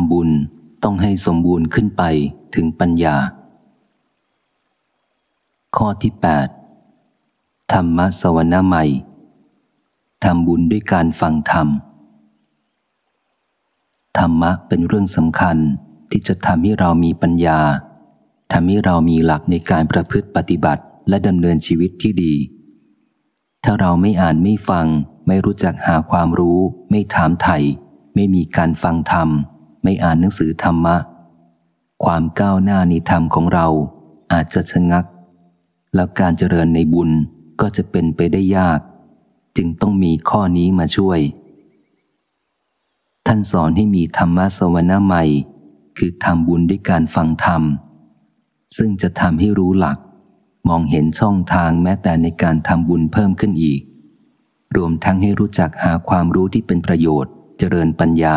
ำบุญต้องให้สมบูรณ์ขึ้นไปถึงปัญญา ข้อที่ 8 ธรรมะสวนาใหม่ทำบุญด้วยการฟังธรรม ธรรมะเป็นเรื่องสำคัญที่จะทำให้เรามีปัญญาทำให้เรามีหลักในการประพฤติปฏิบัติและดำเนินชีวิตที่ดี ถ้าเราไม่อ่านไม่ฟัง ไม่รู้จักหาความรู้ ไม่ถามไถ่ไม่มีการฟังธรรม ไม่อ่านหนังสือธรรมะ ความก้าวหน้าในธรรมของเราอาจจะชะงัก แล้วการเจริญในบุญก็จะเป็นไปได้ยาก จึงต้องมีข้อนี้มาช่วย ท่านสอนให้มีธรรมะสวนาใหม่ คือทำบุญด้วยการฟังธรรม ซึ่งจะทำให้รู้หลัก มองเห็นช่องทางแม้แต่ในการทำบุญเพิ่มขึ้นอีก รวมทั้งให้รู้จักหาความรู้ที่เป็นประโยชน์เจริญปัญญา